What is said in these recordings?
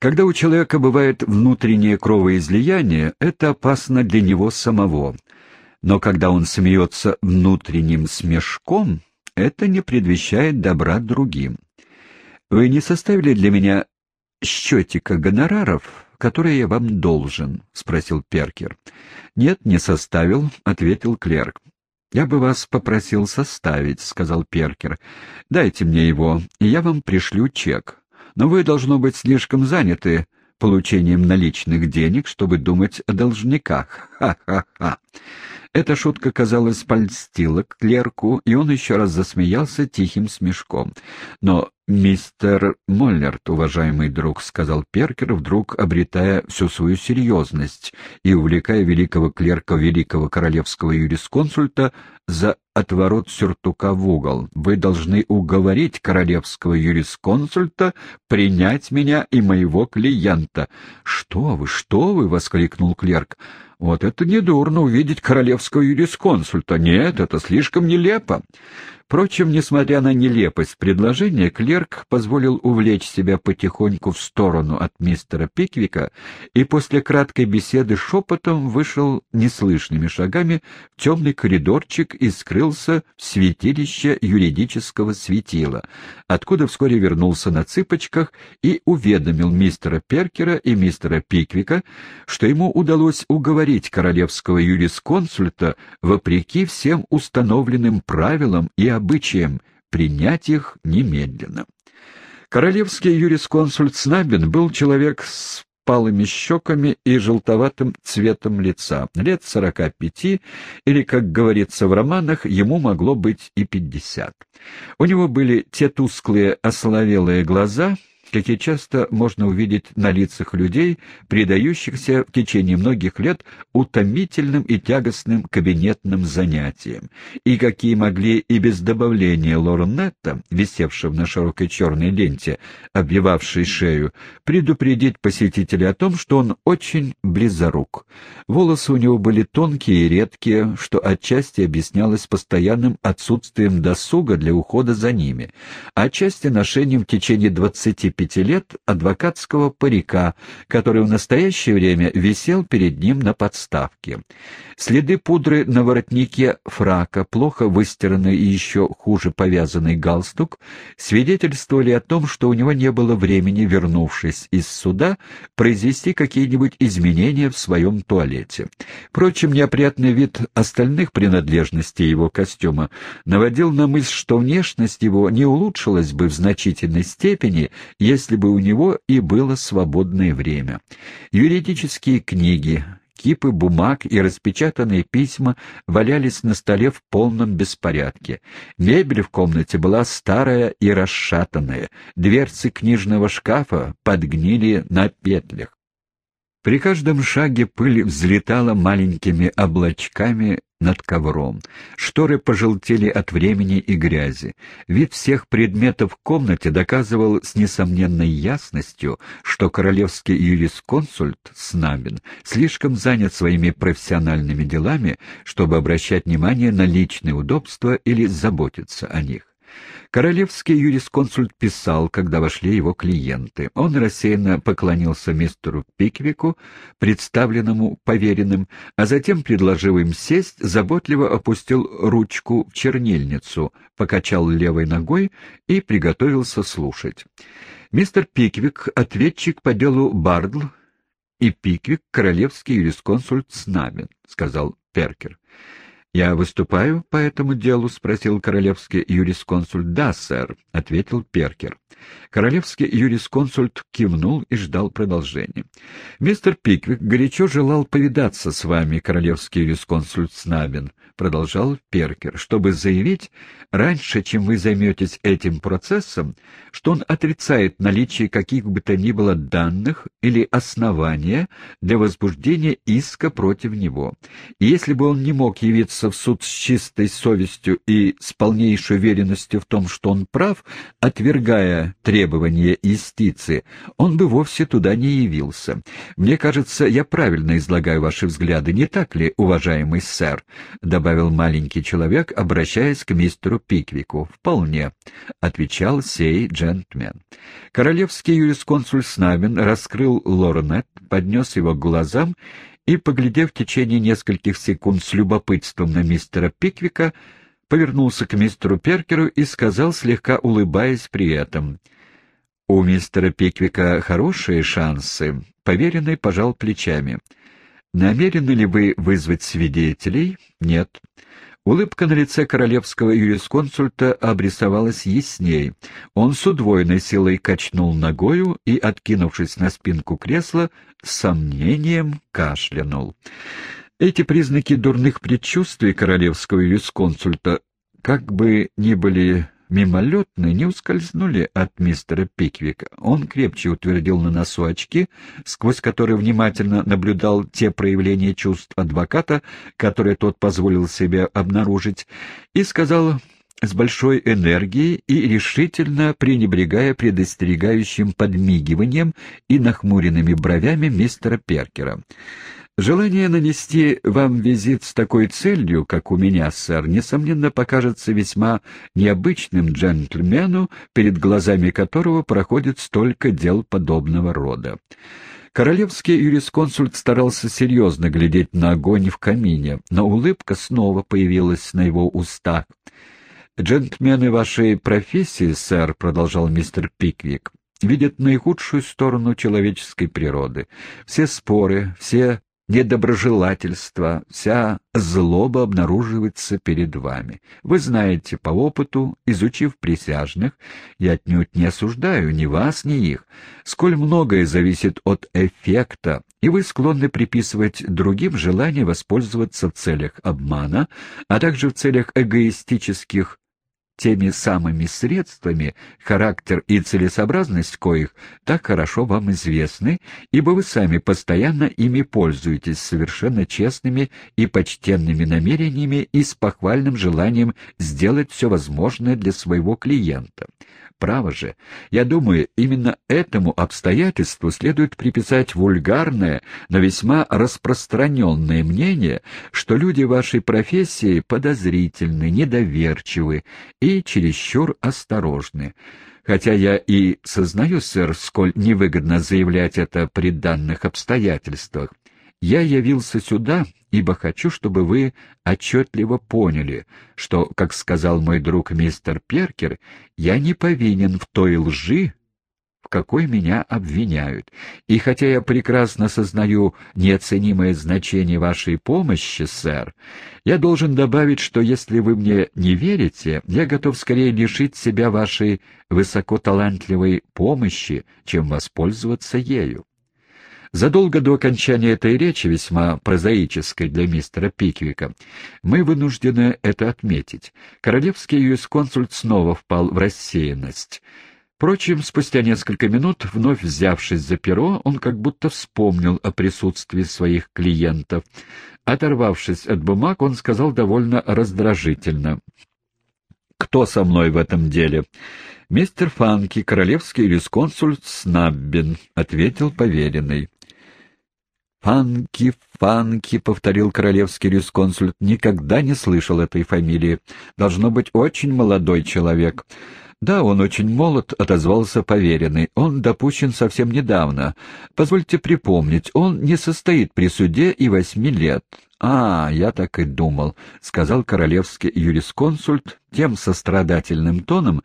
Когда у человека бывает внутреннее кровоизлияние, это опасно для него самого. Но когда он смеется внутренним смешком, это не предвещает добра другим. Вы не составили для меня счетика гонораров, которые я вам должен? — спросил Перкер. — Нет, не составил, — ответил клерк. — Я бы вас попросил составить, — сказал Перкер. — Дайте мне его, и я вам пришлю чек но вы, должно быть, слишком заняты получением наличных денег, чтобы думать о должниках. Ха-ха-ха!» Эта шутка, казалось, польстила к клерку, и он еще раз засмеялся тихим смешком. Но «Мистер Моллерт, уважаемый друг», — сказал Перкер, вдруг обретая всю свою серьезность и увлекая великого клерка великого королевского юрисконсульта за отворот сюртука в угол. «Вы должны уговорить королевского юрисконсульта принять меня и моего клиента». «Что вы, что вы!» — воскликнул клерк. «Вот это недурно увидеть королевского юрисконсульта. Нет, это слишком нелепо». Впрочем, несмотря на нелепость предложения, клерк позволил увлечь себя потихоньку в сторону от мистера Пиквика и после краткой беседы шепотом вышел неслышными шагами в темный коридорчик и скрылся в святилище юридического светила, откуда вскоре вернулся на цыпочках и уведомил мистера Перкера и мистера Пиквика, что ему удалось уговорить королевского юрисконсульта вопреки всем установленным правилам и обычаем принять их немедленно. Королевский юрисконсульт Снабин был человек с палыми щеками и желтоватым цветом лица, лет сорока пяти, или, как говорится в романах, ему могло быть и пятьдесят. У него были те тусклые ословелые глаза, какие часто можно увидеть на лицах людей, предающихся в течение многих лет утомительным и тягостным кабинетным занятиям, и какие могли и без добавления лорнетта, висевшего на широкой черной ленте, обвивавшей шею, предупредить посетителя о том, что он очень близорук. Волосы у него были тонкие и редкие, что отчасти объяснялось постоянным отсутствием досуга для ухода за ними, а отчасти ношением в течение двадцати пяти лет адвокатского парика, который в настоящее время висел перед ним на подставке. Следы пудры на воротнике фрака, плохо выстиранный и еще хуже повязанный галстук, свидетельствовали о том, что у него не было времени, вернувшись из суда, произвести какие-нибудь изменения в своем туалете. Впрочем, неопрятный вид остальных принадлежностей его костюма наводил на мысль, что внешность его не улучшилась бы в значительной степени, если бы у него и было свободное время. Юридические книги, кипы бумаг и распечатанные письма валялись на столе в полном беспорядке. Мебель в комнате была старая и расшатанная, дверцы книжного шкафа подгнили на петлях. При каждом шаге пыль взлетала маленькими облачками над ковром. Шторы пожелтели от времени и грязи. Вид всех предметов в комнате доказывал с несомненной ясностью, что королевский юрисконсульт Снабин слишком занят своими профессиональными делами, чтобы обращать внимание на личные удобства или заботиться о них. Королевский юрисконсульт писал, когда вошли его клиенты. Он рассеянно поклонился мистеру Пиквику, представленному поверенным, а затем, предложив им сесть, заботливо опустил ручку в чернильницу, покачал левой ногой и приготовился слушать. Мистер Пиквик — ответчик по делу Бардл, и Пиквик — королевский юрисконсульт Снабин, — сказал Перкер. «Я выступаю по этому делу?» — спросил королевский юрисконсульт. «Да, сэр», — ответил Перкер. Королевский юрисконсульт кивнул и ждал продолжения. «Мистер Пиквик горячо желал повидаться с вами, королевский юрисконсульт Снабин», — продолжал Перкер, «чтобы заявить, раньше, чем вы займетесь этим процессом, что он отрицает наличие каких бы то ни было данных или основания для возбуждения иска против него. И если бы он не мог явиться явился в суд с чистой совестью и с полнейшей уверенностью в том, что он прав, отвергая требования юстиции, он бы вовсе туда не явился. Мне кажется, я правильно излагаю ваши взгляды, не так ли, уважаемый сэр? — добавил маленький человек, обращаясь к мистеру Пиквику. — Вполне, — отвечал сей джентльмен. Королевский юрисконсуль Снабин раскрыл лорнет, поднес его к глазам и, поглядев в течение нескольких секунд с любопытством на мистера Пиквика, повернулся к мистеру Перкеру и сказал, слегка улыбаясь при этом. «У мистера Пиквика хорошие шансы». Поверенный пожал плечами. «Намерены ли вы вызвать свидетелей?» «Нет». Улыбка на лице королевского юрисконсульта обрисовалась ясней. Он с удвоенной силой качнул ногою и, откинувшись на спинку кресла, с сомнением кашлянул. Эти признаки дурных предчувствий королевского юрисконсульта, как бы ни были мимолетные не ускользнули от мистера Пиквика. Он крепче утвердил на носу очки, сквозь которые внимательно наблюдал те проявления чувств адвоката, которые тот позволил себе обнаружить, и сказал с большой энергией и решительно пренебрегая предостерегающим подмигиванием и нахмуренными бровями мистера Перкера. Желание нанести вам визит с такой целью, как у меня, сэр, несомненно, покажется весьма необычным джентльмену, перед глазами которого проходит столько дел подобного рода. Королевский юрисконсульт старался серьезно глядеть на огонь в камине, но улыбка снова появилась на его устах. «Джентльмены вашей профессии, сэр», — продолжал мистер Пиквик, — видят наихудшую сторону человеческой природы. Все споры, все недоброжелательство, вся злоба обнаруживается перед вами. Вы знаете по опыту, изучив присяжных, я отнюдь не осуждаю ни вас, ни их, сколь многое зависит от эффекта, и вы склонны приписывать другим желание воспользоваться в целях обмана, а также в целях эгоистических теми самыми средствами, характер и целесообразность коих так хорошо вам известны, ибо вы сами постоянно ими пользуетесь совершенно честными и почтенными намерениями и с похвальным желанием сделать все возможное для своего клиента. Право же, я думаю, именно этому обстоятельству следует приписать вульгарное, но весьма распространенное мнение, что люди вашей профессии подозрительны, недоверчивы и чересчур осторожны. Хотя я и сознаю, сэр, сколь невыгодно заявлять это при данных обстоятельствах, я явился сюда, ибо хочу, чтобы вы отчетливо поняли, что, как сказал мой друг мистер Перкер, я не повинен в той лжи, в какой меня обвиняют. И хотя я прекрасно сознаю неоценимое значение вашей помощи, сэр, я должен добавить, что если вы мне не верите, я готов скорее лишить себя вашей высокоталантливой помощи, чем воспользоваться ею. Задолго до окончания этой речи, весьма прозаической для мистера Пиквика, мы вынуждены это отметить. Королевский юрисконсульт снова впал в рассеянность. Впрочем, спустя несколько минут, вновь взявшись за перо, он как будто вспомнил о присутствии своих клиентов. Оторвавшись от бумаг, он сказал довольно раздражительно. «Кто со мной в этом деле?» «Мистер Фанки, королевский юрисконсульт Снаббин», — ответил поверенный. «Фанки, Фанки», — повторил королевский рюсконсульт, — «никогда не слышал этой фамилии. Должно быть очень молодой человек». «Да, он очень молод», — отозвался поверенный. «Он допущен совсем недавно. Позвольте припомнить, он не состоит при суде и восьми лет». «А, я так и думал», — сказал королевский юрисконсульт тем сострадательным тоном,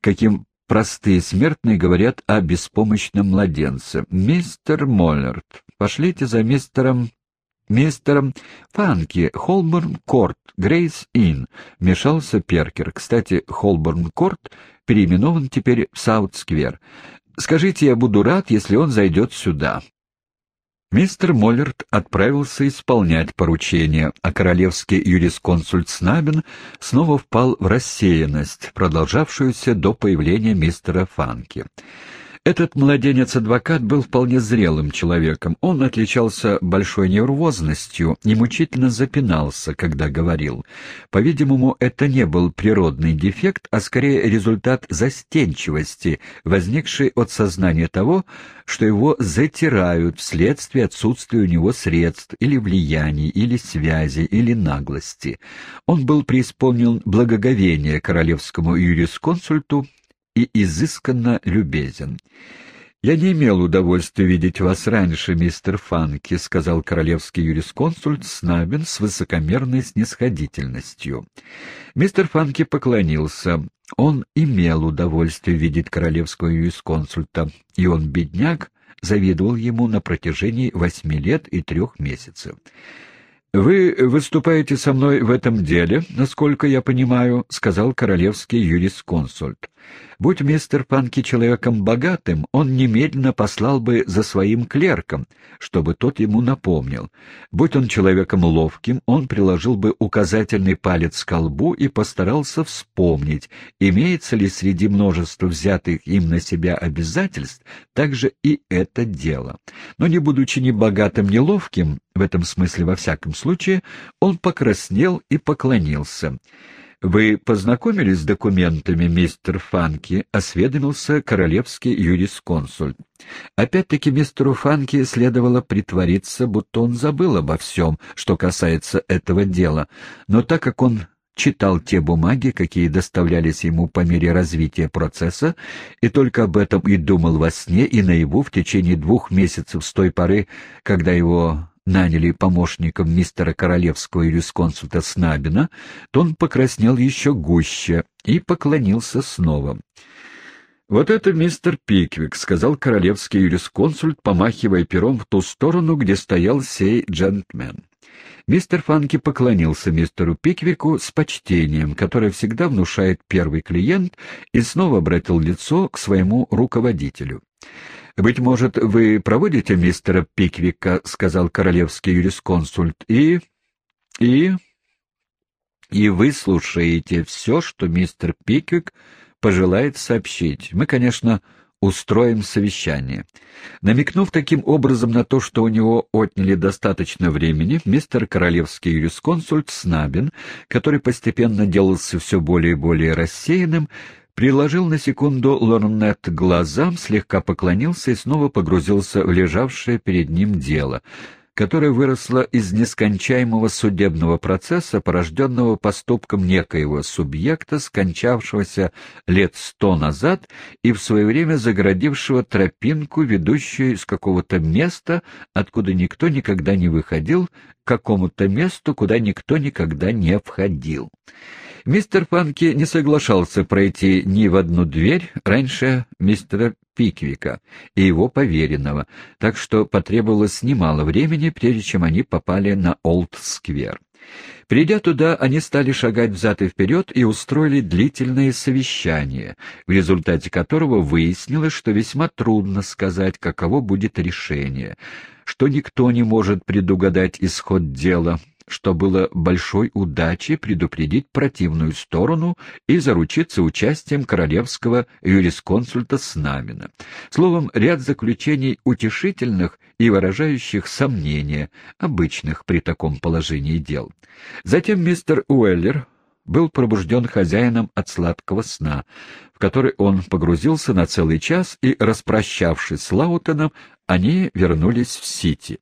каким простые смертные говорят о беспомощном младенце. «Мистер Моллерт, пошлите за мистером мистером Фанки, Холборн-Корт, Грейс-Инн, вмешался Перкер. Кстати, Холборн-Корт переименован теперь в Саут-Сквер. Скажите, я буду рад, если он зайдет сюда. Мистер Моллерт отправился исполнять поручение, а королевский юрисконсульт Снабин снова впал в рассеянность, продолжавшуюся до появления мистера Фанки. Этот младенец-адвокат был вполне зрелым человеком. Он отличался большой нервозностью и мучительно запинался, когда говорил. По-видимому, это не был природный дефект, а скорее результат застенчивости, возникшей от сознания того, что его затирают вследствие отсутствия у него средств или влияний, или связи, или наглости. Он был преисполнен благоговения королевскому юрисконсульту и изысканно любезен. «Я не имел удовольствия видеть вас раньше, мистер Фанки», — сказал королевский юрисконсульт Снабин с высокомерной снисходительностью. Мистер Фанки поклонился. Он имел удовольствие видеть королевского юрисконсульта, и он, бедняк, завидовал ему на протяжении восьми лет и трех месяцев. «Вы выступаете со мной в этом деле, насколько я понимаю», — сказал королевский юрисконсульт. Будь мистер Панки человеком богатым, он немедленно послал бы за своим клерком, чтобы тот ему напомнил. Будь он человеком ловким, он приложил бы указательный палец к колбу и постарался вспомнить, имеется ли среди множества взятых им на себя обязательств также и это дело. Но не будучи ни богатым, ни ловким, в этом смысле во всяком случае, он покраснел и поклонился. «Вы познакомились с документами, мистер Фанки?» — осведомился королевский юрисконсульт. Опять-таки мистеру Фанки следовало притвориться, будто он забыл обо всем, что касается этого дела, но так как он читал те бумаги, какие доставлялись ему по мере развития процесса, и только об этом и думал во сне и наяву в течение двух месяцев с той поры, когда его наняли помощником мистера королевского юрисконсульта Снабина, то он покраснел еще гуще и поклонился снова. «Вот это мистер Пиквик», — сказал королевский юрисконсульт, помахивая пером в ту сторону, где стоял сей джентльмен. Мистер Фанки поклонился мистеру Пиквику с почтением, которое всегда внушает первый клиент, и снова обратил лицо к своему руководителю. «Быть может, вы проводите мистера Пиквика», — сказал королевский юрисконсульт, — «и... и... и вы слушаете все, что мистер Пиквик пожелает сообщить. Мы, конечно, устроим совещание». Намекнув таким образом на то, что у него отняли достаточно времени, мистер королевский юрисконсульт Снабин, который постепенно делался все более и более рассеянным, Приложил на секунду лорнет глазам, слегка поклонился и снова погрузился в лежавшее перед ним дело, которое выросло из нескончаемого судебного процесса, порожденного поступком некоего субъекта, скончавшегося лет сто назад и в свое время загородившего тропинку, ведущую из какого-то места, откуда никто никогда не выходил, какому-то месту, куда никто никогда не входил. Мистер Панки не соглашался пройти ни в одну дверь раньше мистера Пиквика и его поверенного, так что потребовалось немало времени, прежде чем они попали на Олд-сквер. Придя туда, они стали шагать взад и вперед и устроили длительное совещание, в результате которого выяснилось, что весьма трудно сказать, каково будет решение, что никто не может предугадать исход дела, что было большой удачей предупредить противную сторону и заручиться участием королевского юрисконсульта Снамина. Словом, ряд заключений утешительных и выражающих сомнения, обычных при таком положении дел. Затем мистер Уэллер был пробужден хозяином от сладкого сна, в который он погрузился на целый час, и, распрощавшись с Лаутоном, они вернулись в Сити.